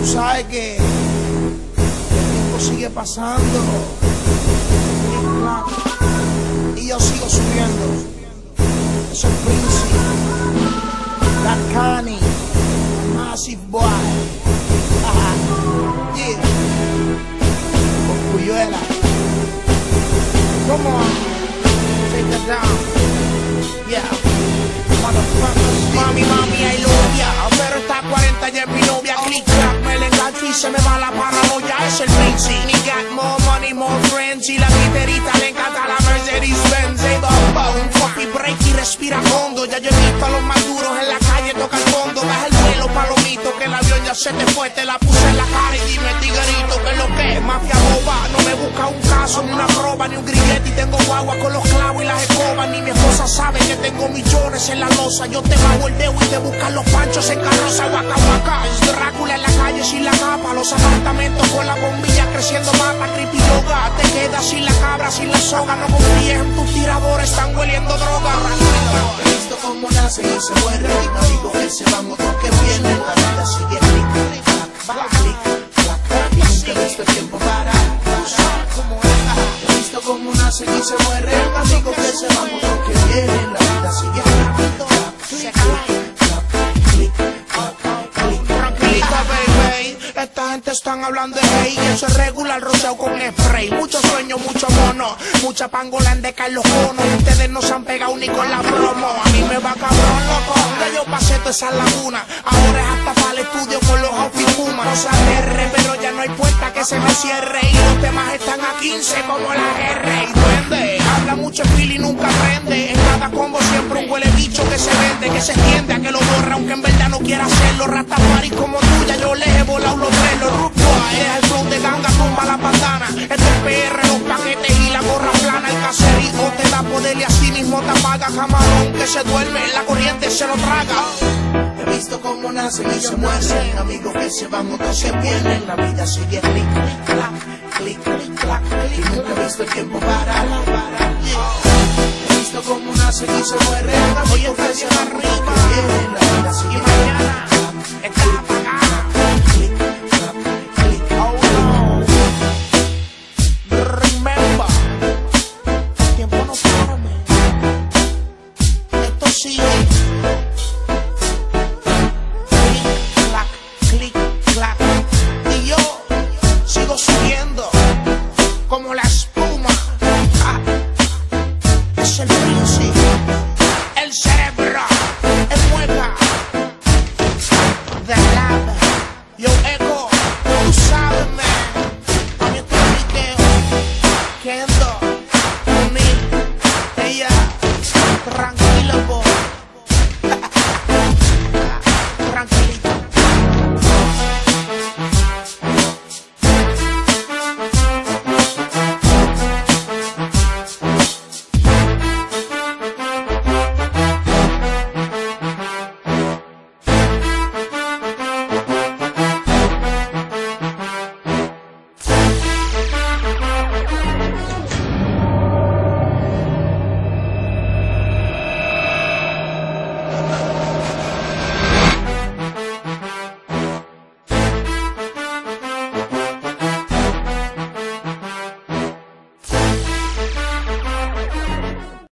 Tú sabes que el tiempo sigue pasando. Y yo sigo subiendo. Es el príncipe. Cani. Massive Boy. Y la glitterita le encanta la Mercedes Benz. Bomba, un coffee break y respira hondo. Ya yo he visto a los más duros en la calle, toca el fondo. Baja el vuelo, palomito, que el avión ya se te fue. Te la puse en la cara y dime, tiguerito, que lo que es. Mafia boba, no me busca un caso, una ni un grillete. Y tengo guagua con los clavos y las escobas. Ni mi esposa sabe que tengo millones en la losa. Yo te bajo el dedo y te buscan los panchos en carroza, guaca, guaca. Drácula en la calle sin la capa. Los apartamentos con la bombilla creciendo mata. Creepy yoga, te quedas sin la cabra, sin la soga. No confíes tus tiradores, están hueliendo droga. Visto cómo nace y se muere. Amigos que se van, otros que vienen. La vida sigue. Y he es. He visto cómo nace y se muere. Amigos que se van, otros que. La vida sigue baby. Esta gente están hablando de hey. Eso es regular, rociado con spray. Mucho sueño, mucho mono. Mucha pangola en deca en los conos. Ustedes no se han pegado ni con la promo. A mí me va cabrón, loco. Ya yo pasé toda esa laguna. Ahora es hasta para el estudio con los outfits. No se aterre, pero ya no hay puerta que se me cierre. Y los temas están a 15 como la R. Y duende. Habla mucho fil y nunca aprende. En cada combo siempre un huele bicho que se vende, que se extiende a que lo borra, aunque en verdad no quiera hacerlo. Rastafari como tuya, yo les he volado los tres, los root boys. Es el flow de ganga, tumba la bandana. Este es PR, los paquetes y la gorra plana. El caserito te da poder y así mismo te apaga. Camarón que se duerme, la corriente se lo traga. He visto cómo nacen y se mueren. Amigos que se van, otros que vienen. La vida sigue clic, clic, clac, clic, clic, clac. Y nunca he visto el tiempo parar. He visto cómo nacen y se mueren. Amigos que se van, otros. La vida sigue clic, clic, clic. Oh no.